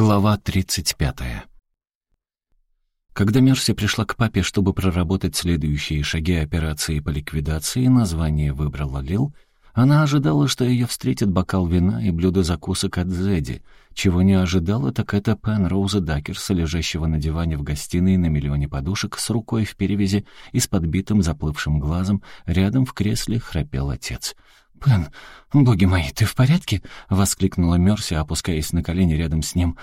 Глава 35. Когда Мерси пришла к папе, чтобы проработать следующие шаги операции по ликвидации, название выбрала Лил, она ожидала, что ее встретит бокал вина и блюдо закусок от Зеди. Чего не ожидала, так это Пен Роуза Дакерса, лежащего на диване в гостиной на миллионе подушек, с рукой в перевязи и с подбитым заплывшим глазом, рядом в кресле храпел отец — «Пен, боги мои, ты в порядке?» — воскликнула Мерси, опускаясь на колени рядом с ним.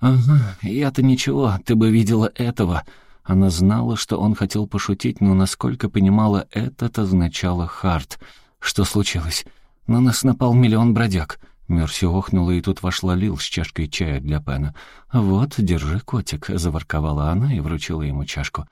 «Ага, я-то ничего, ты бы видела этого». Она знала, что он хотел пошутить, но, насколько понимала, это означало «хард». «Что случилось?» «На нас напал миллион бродяг». Мерси охнула, и тут вошла Лил с чашкой чая для Пена. «Вот, держи, котик», — заворковала она и вручила ему чашку.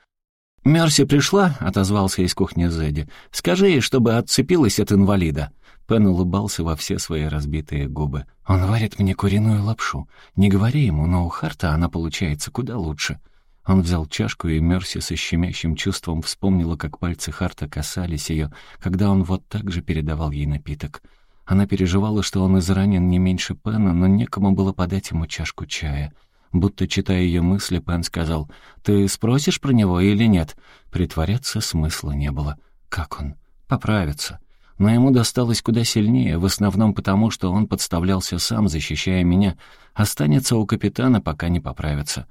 «Мерси пришла?» — отозвался из кухни Зедди. «Скажи ей, чтобы отцепилась от инвалида». Пен улыбался во все свои разбитые губы. «Он варит мне куриную лапшу. Не говори ему, но у Харта она получается куда лучше». Он взял чашку, и Мерси со щемящим чувством вспомнила, как пальцы Харта касались ее, когда он вот так же передавал ей напиток. Она переживала, что он изранен не меньше Пена, но некому было подать ему чашку чая. Будто читая ее мысли, Пен сказал, «Ты спросишь про него или нет?» Притворяться смысла не было. «Как он?» «Поправится» но ему досталось куда сильнее, в основном потому, что он подставлялся сам, защищая меня. Останется у капитана, пока не поправится.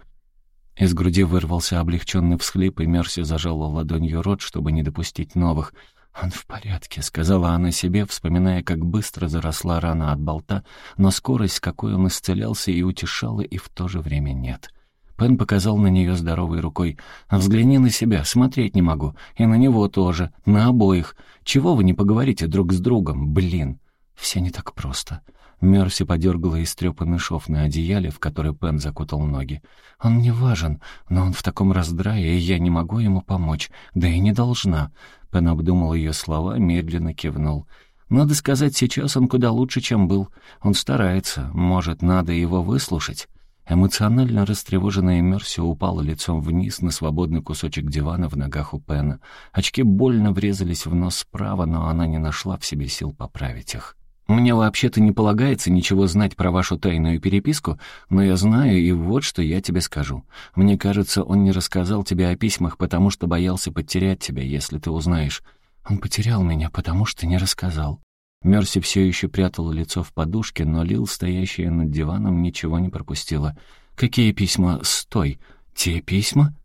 Из груди вырвался облегченный всхлип, и Мерси зажала ладонью рот, чтобы не допустить новых. «Он в порядке», — сказала она себе, вспоминая, как быстро заросла рана от болта, но скорость, с какой он исцелялся, и утешала, и в то же время нет. Пен показал на нее здоровой рукой. «Взгляни на себя, смотреть не могу. И на него тоже. На обоих. Чего вы не поговорите друг с другом? Блин!» «Все не так просто». Мерси подергала истрепанный шов на одеяле, в который Пен закутал ноги. «Он не важен, но он в таком раздрае, и я не могу ему помочь. Да и не должна». Пен обдумал ее слова, медленно кивнул. «Надо сказать, сейчас он куда лучше, чем был. Он старается. Может, надо его выслушать?» Эмоционально растревоженная Мерси упала лицом вниз на свободный кусочек дивана в ногах у Пена. Очки больно врезались в нос справа, но она не нашла в себе сил поправить их. «Мне вообще-то не полагается ничего знать про вашу тайную переписку, но я знаю, и вот что я тебе скажу. Мне кажется, он не рассказал тебе о письмах, потому что боялся потерять тебя, если ты узнаешь. Он потерял меня, потому что не рассказал. Мерси все еще прятала лицо в подушке, но Лил, стоящая над диваном, ничего не пропустила. «Какие письма? Стой! Те письма?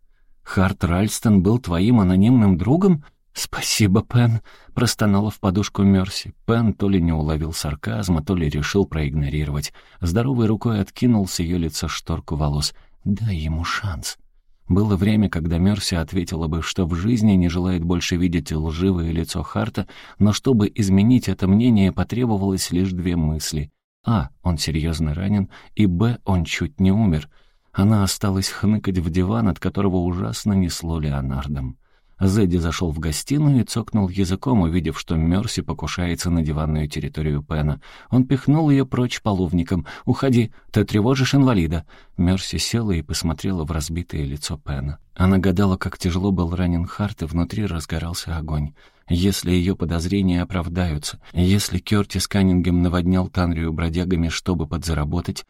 Харт Ральстон был твоим анонимным другом?» «Спасибо, Пен», — простонала в подушку Мерси. Пен то ли не уловил сарказма, то ли решил проигнорировать. Здоровой рукой откинул с ее лица шторку волос. «Дай ему шанс». Было время, когда Мерси ответила бы, что в жизни не желает больше видеть лживое лицо Харта, но чтобы изменить это мнение, потребовалось лишь две мысли. А. Он серьезно ранен, и Б. Он чуть не умер. Она осталась хныкать в диван, от которого ужасно несло Леонардом. Зэдди зашел в гостиную и цокнул языком, увидев, что Мерси покушается на диванную территорию Пена. Он пихнул ее прочь половником. «Уходи, ты тревожишь инвалида». Мерси села и посмотрела в разбитое лицо Пена. Она гадала, как тяжело был ранен Харт, и внутри разгорался огонь. Если ее подозрения оправдаются, если Кертис Каннингем наводнял Танрию бродягами, чтобы подзаработать,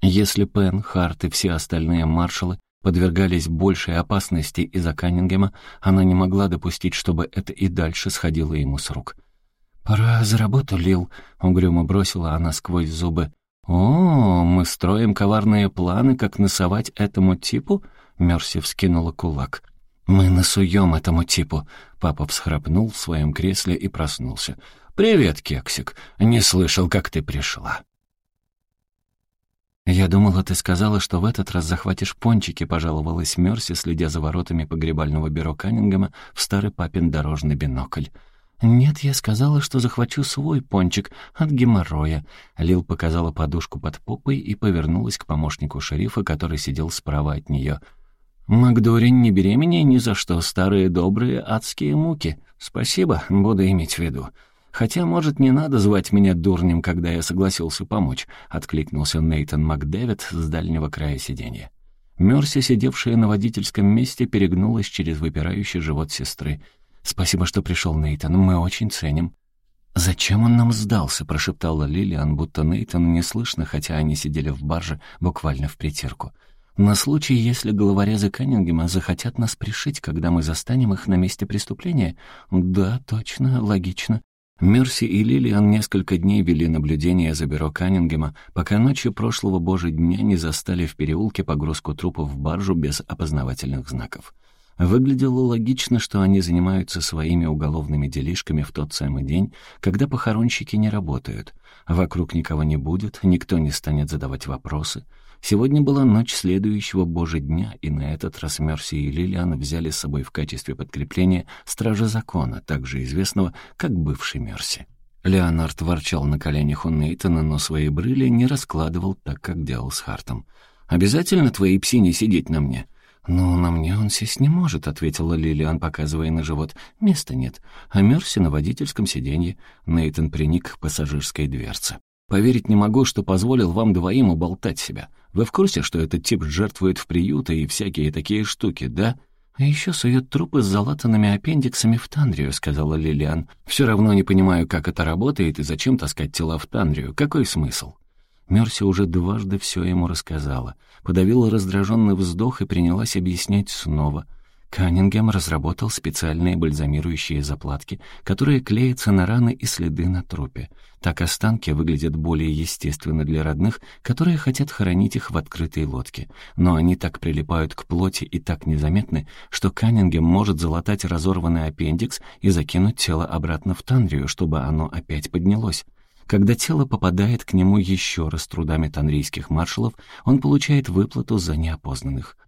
если Пен, Харт и все остальные маршалы подвергались большей опасности из-за Каннингема, она не могла допустить, чтобы это и дальше сходило ему с рук. «Пора за работу, Лил», — угрюмо бросила она сквозь зубы. «О, мы строим коварные планы, как насовать этому типу?» Мерси вскинула кулак. «Мы насуем этому типу», — папа всхрапнул в своем кресле и проснулся. «Привет, Кексик. Не слышал, как ты пришла». «Я думала, ты сказала, что в этот раз захватишь пончики», — пожаловалась Мерси, следя за воротами погребального бюро Каннингема в старый папин дорожный бинокль. «Нет, я сказала, что захвачу свой пончик от геморроя». Лил показала подушку под попой и повернулась к помощнику шерифа, который сидел справа от нее. «Макдорин не беременей ни за что, старые добрые адские муки. Спасибо, буду иметь в виду». «Хотя, может, не надо звать меня дурнем, когда я согласился помочь», — откликнулся Нейтан Макдэвид с дальнего края сиденья. Мерси, сидевшая на водительском месте, перегнулась через выпирающий живот сестры. «Спасибо, что пришел, Нейтан, мы очень ценим». «Зачем он нам сдался?» — прошептала Лилиан, будто Нейтану не слышно, хотя они сидели в барже буквально в притирку. «На случай, если головорезы Каннингема захотят нас пришить, когда мы застанем их на месте преступления?» «Да, точно, логично». Мерси и Лилиан несколько дней вели наблюдение за бюро Каннингема, пока ночью прошлого божьего дня не застали в переулке погрузку трупов в баржу без опознавательных знаков. Выглядело логично, что они занимаются своими уголовными делишками в тот самый день, когда похоронщики не работают. Вокруг никого не будет, никто не станет задавать вопросы. Сегодня была ночь следующего Божьего дня, и на этот раз Мерси и Лилиан взяли с собой в качестве подкрепления стража закона, также известного как бывший Мерси. Леонард ворчал на коленях у Нейтана, но свои брыли не раскладывал так, как делал с Хартом. «Обязательно твоей псине сидеть на мне?» «Ну, на мне он сесть не может», — ответила Лилиан, показывая на живот. «Места нет. А Мерси на водительском сиденье». Нейтан приник к пассажирской дверце. «Поверить не могу, что позволил вам двоим уболтать себя. Вы в курсе, что этот тип жертвует в приюты и всякие такие штуки, да?» «А еще сует трупы с залатанными аппендиксами в Тандрию», — сказала Лилиан. «Все равно не понимаю, как это работает и зачем таскать тела в Тандрию. Какой смысл?» Мерси уже дважды все ему рассказала. Подавила раздраженный вздох и принялась объяснять снова. Каннингем разработал специальные бальзамирующие заплатки, которые клеятся на раны и следы на трупе. Так останки выглядят более естественно для родных, которые хотят хоронить их в открытой лодке. Но они так прилипают к плоти и так незаметны, что Каннингем может залатать разорванный аппендикс и закинуть тело обратно в Танрию, чтобы оно опять поднялось. Когда тело попадает к нему еще раз трудами танрийских маршалов, он получает выплату за неопознанных.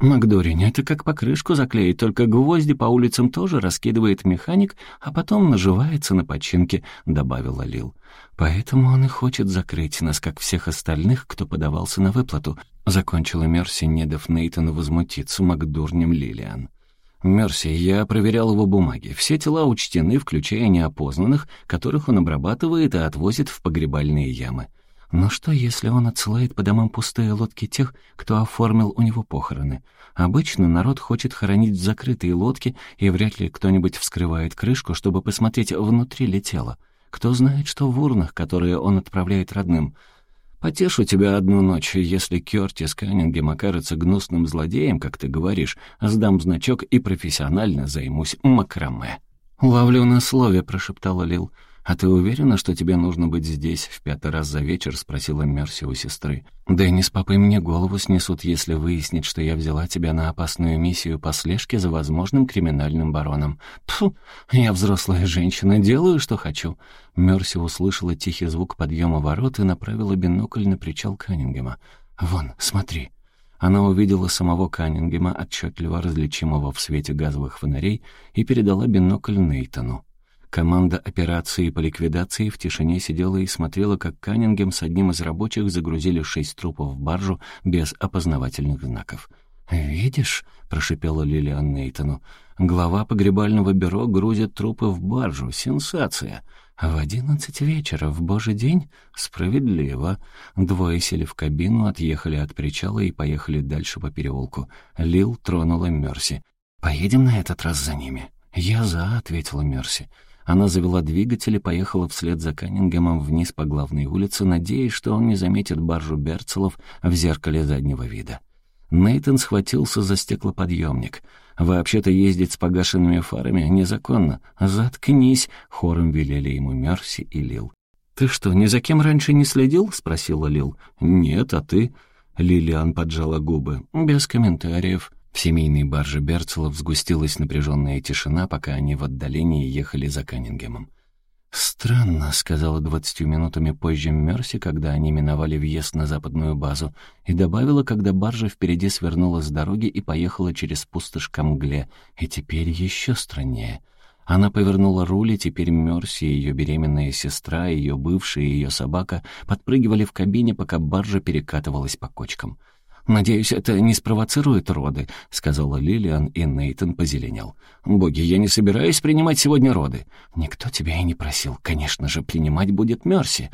Макдорин, это как покрышку заклеить, только гвозди по улицам тоже раскидывает механик, а потом наживается на починке», — добавила Лил. «Поэтому он и хочет закрыть нас, как всех остальных, кто подавался на выплату», — закончила Мерси, не дав Нейтану возмутиться Макдурнем Лилиан. «Мерси, я проверял его бумаги. Все тела учтены, включая неопознанных, которых он обрабатывает и отвозит в погребальные ямы. Но что, если он отсылает по домам пустые лодки тех, кто оформил у него похороны? Обычно народ хочет хоронить в закрытые лодки, и вряд ли кто-нибудь вскрывает крышку, чтобы посмотреть, внутри ли тело. Кто знает, что в урнах, которые он отправляет родным — Потешу тебя одну ночь, если Кёртис Каннингем окажется гнусным злодеем, как ты говоришь, сдам значок и профессионально займусь макраме». «Ловлю на слове», — прошептала Лил. «А ты уверена, что тебе нужно быть здесь в пятый раз за вечер?» — спросила Мерси у сестры. «Дэнни с папой мне голову снесут, если выяснить, что я взяла тебя на опасную миссию по слежке за возможным криминальным бароном. Пфу, я взрослая женщина, делаю, что хочу». Мерси услышала тихий звук подъема ворот и направила бинокль на причал Каннингема. «Вон, смотри». Она увидела самого Каннингема, отчетливо различимого в свете газовых фонарей, и передала бинокль Нейтану. Команда операции по ликвидации в тишине сидела и смотрела, как Каннингем с одним из рабочих загрузили шесть трупов в баржу без опознавательных знаков. «Видишь?» — прошипела Лилиан Нейтану. «Глава погребального бюро грузит трупы в баржу. Сенсация!» В одиннадцать вечера, в божий день? Справедливо. Двое сели в кабину, отъехали от причала и поехали дальше по переулку. Лил тронула Мерси. «Поедем на этот раз за ними?» «Я за», — ответила Мерси. Она завела двигатель и поехала вслед за Каннингемом вниз по главной улице, надеясь, что он не заметит баржу Берцелов в зеркале заднего вида. Нейтон схватился за стеклоподъемник. «Вообще-то ездить с погашенными фарами незаконно. Заткнись!» — хором велели ему Мерси и Лил. «Ты что, ни за кем раньше не следил?» — спросила Лил. «Нет, а ты?» Лилиан поджала губы. «Без комментариев». В семейной барже Берцелов сгустилась напряженная тишина, пока они в отдалении ехали за Каннингемом. «Странно», — сказала двадцатью минутами позже Мерси, когда они миновали въезд на западную базу, и добавила, когда баржа впереди свернула с дороги и поехала через пустошь к мгле, и теперь еще страннее. Она повернула руль, и теперь Мерси, ее беременная сестра, ее бывшая и ее собака подпрыгивали в кабине, пока баржа перекатывалась по кочкам. «Надеюсь, это не спровоцирует роды», — сказала Лилиан, и Нейтон позеленел. «Боги, я не собираюсь принимать сегодня роды». «Никто тебя и не просил. Конечно же, принимать будет Мерси».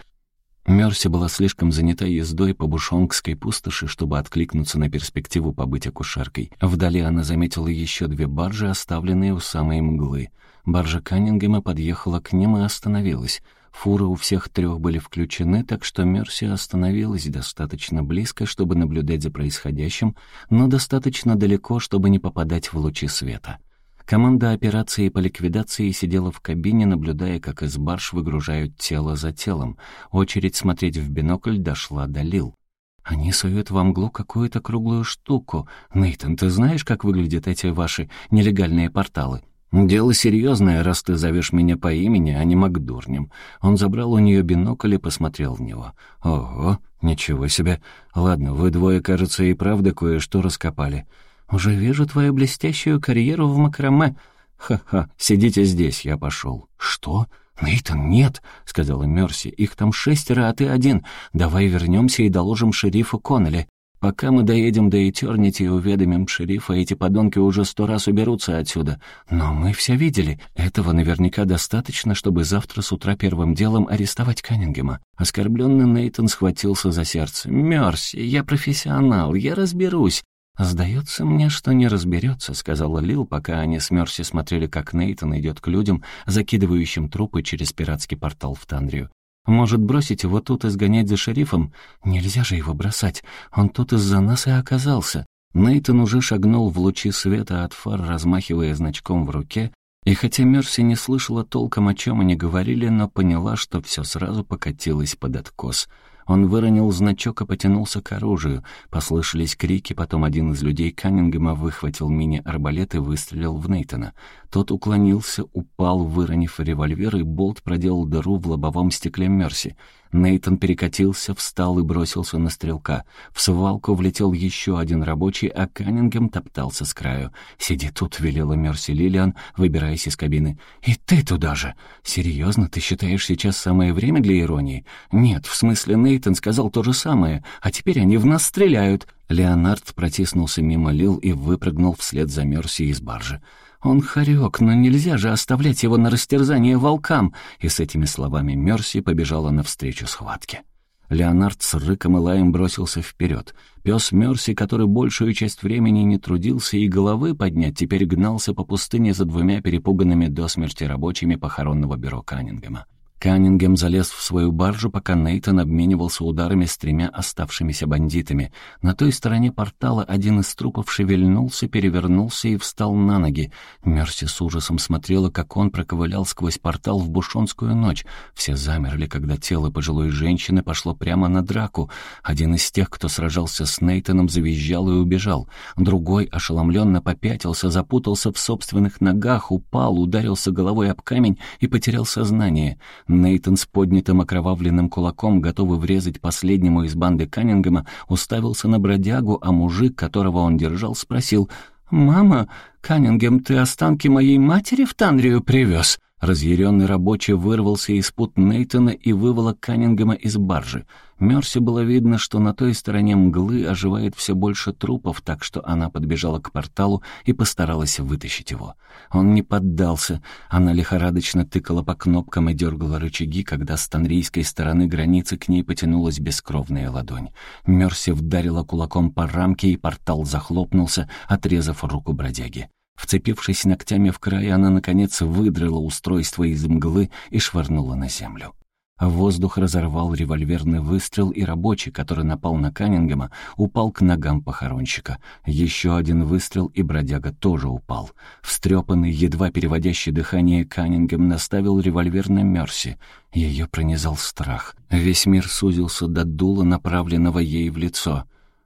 Мерси была слишком занята ездой по бушонгской пустоши, чтобы откликнуться на перспективу побыть акушеркой. Вдали она заметила еще две баржи, оставленные у самой мглы. Баржа Каннингема подъехала к ним и остановилась. Фуры у всех трех были включены, так что Мерси остановилась достаточно близко, чтобы наблюдать за происходящим, но достаточно далеко, чтобы не попадать в лучи света. Команда операции по ликвидации сидела в кабине, наблюдая, как из барж выгружают тело за телом. Очередь смотреть в бинокль дошла до Лил. «Они суют во мглу какую-то круглую штуку. Нейтан, ты знаешь, как выглядят эти ваши нелегальные порталы?» «Дело серьезное, раз ты зовешь меня по имени, а не Макдурнем». Он забрал у нее бинокль и посмотрел в него. «Ого, ничего себе. Ладно, вы двое, кажется, и правда кое-что раскопали. Уже вижу твою блестящую карьеру в макраме. Ха-ха, сидите здесь, я пошел. Что? Нейтан, нет, сказала Мерси. Их там шестеро, а ты один. Давай вернемся и доложим шерифу Коннелли. Пока мы доедем до Этернити и уведомим шерифа, эти подонки уже сто раз уберутся отсюда. Но мы все видели. Этого наверняка достаточно, чтобы завтра с утра первым делом арестовать Каннингема. Оскорбленный Нейтан схватился за сердце. «Мерси, я профессионал, я разберусь. «Сдается мне, что не разберется», — сказала Лил, пока они с Мерси смотрели, как Нейтан идет к людям, закидывающим трупы через пиратский портал в Тандрию. «Может, бросить его тут и сгонять за шерифом? Нельзя же его бросать. Он тут из-за нас и оказался». Нейтан уже шагнул в лучи света от фар, размахивая значком в руке, и хотя Мерси не слышала толком, о чем они говорили, но поняла, что все сразу покатилось под откос — он выронил значок и потянулся к оружию. Послышались крики, потом один из людей Каннингема выхватил мини-арбалет и выстрелил в Нейтона. Тот уклонился, упал, выронив револьвер, и болт проделал дыру в лобовом стекле Мерси. Нейтон перекатился, встал и бросился на стрелка. В свалку влетел еще один рабочий, а Каннингем топтался с краю. «Сиди тут», — велела Мерси Лилиан, выбираясь из кабины. «И ты туда же! Серьезно, ты считаешь сейчас самое время для иронии?» «Нет, в смысле, Нейтон сказал то же самое, а теперь они в нас стреляют». Леонард протиснулся мимо Лил и выпрыгнул вслед за Мерси из баржи. «Он хорек, но нельзя же оставлять его на растерзание волкам!» И с этими словами Мерси побежала навстречу схватке. Леонард с рыком и лаем бросился вперед. Пес Мерси, который большую часть времени не трудился и головы поднять, теперь гнался по пустыне за двумя перепуганными до смерти рабочими похоронного бюро Каннингема. Каннингем залез в свою баржу, пока Нейтан обменивался ударами с тремя оставшимися бандитами. На той стороне портала один из трупов шевельнулся, перевернулся и встал на ноги. Мерси с ужасом смотрела, как он проковылял сквозь портал в бушонскую ночь. Все замерли, когда тело пожилой женщины пошло прямо на драку. Один из тех, кто сражался с Нейтаном, завизжал и убежал. Другой ошеломленно попятился, запутался в собственных ногах, упал, ударился головой об камень и потерял сознание. Нейтон с поднятым окровавленным кулаком, готовый врезать последнему из банды Каннингема, уставился на бродягу, а мужик, которого он держал, спросил «Мама, Каннингем, ты останки моей матери в Танрию привез?» Разъяренный рабочий вырвался из пут Нейтона и выволок Каннингема из баржи. Мерси было видно, что на той стороне мглы оживает все больше трупов, так что она подбежала к порталу и постаралась вытащить его. Он не поддался. Она лихорадочно тыкала по кнопкам и дергала рычаги, когда с танрийской стороны границы к ней потянулась бескровная ладонь. Мерси вдарила кулаком по рамке, и портал захлопнулся, отрезав руку бродяги. Вцепившись ногтями в край, она, наконец, выдрала устройство из мглы и швырнула на землю. воздух разорвал револьверный выстрел, и рабочий, который напал на Каннингема, упал к ногам похоронщика. Еще один выстрел, и бродяга тоже упал. Встрепанный, едва переводящий дыхание Каннингем наставил револьвер на Мерси. Ее пронизал страх. Весь мир сузился до дула, направленного ей в лицо.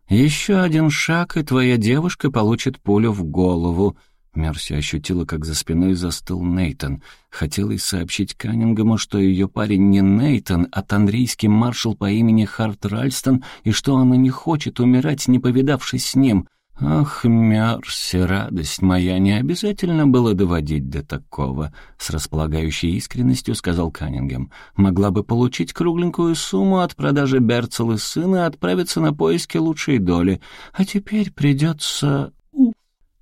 «Еще один шаг, и твоя девушка получит пулю в голову», Мерси ощутила, как за спиной застыл Нейтон. Хотелось сообщить Каннингему, что ее парень не Нейтон, а танрийский маршал по имени Харт Ральстон, и что она не хочет умирать, не повидавшись с ним. «Ах, Мерси, радость моя, не обязательно было доводить до такого», — с располагающей искренностью сказал Каннингем. «Могла бы получить кругленькую сумму от продажи Берцел и сына и отправиться на поиски лучшей доли. А теперь придется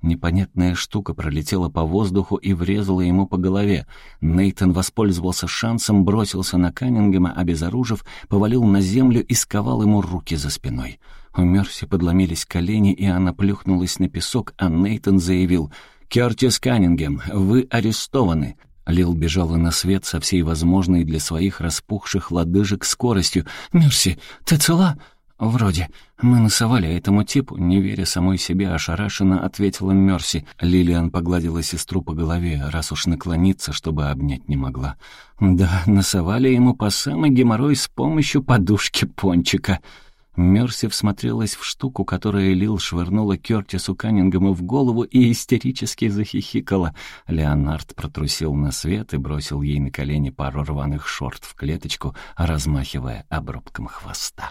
Непонятная штука пролетела по воздуху и врезала ему по голове. Нейтон воспользовался шансом, бросился на Каннингема, обезоружив, повалил на землю и сковал ему руки за спиной. У Мерси подломились колени, и она плюхнулась на песок, а Нейтон заявил «Кертис Каннингем, вы арестованы». Лил бежала на свет со всей возможной для своих распухших лодыжек скоростью. «Мерси, ты цела?» «Вроде. Мы насовали этому типу», — не веря самой себе, ошарашенно ответила Мерси. Лилиан погладила сестру по голове, раз уж наклониться, чтобы обнять не могла. «Да, насовали ему по самый геморрой с помощью подушки пончика». Мерси всмотрелась в штуку, которую Лил швырнула Кертису Каннингему в голову и истерически захихикала. Леонард протрусил на свет и бросил ей на колени пару рваных шорт в клеточку, размахивая обрубком хвоста.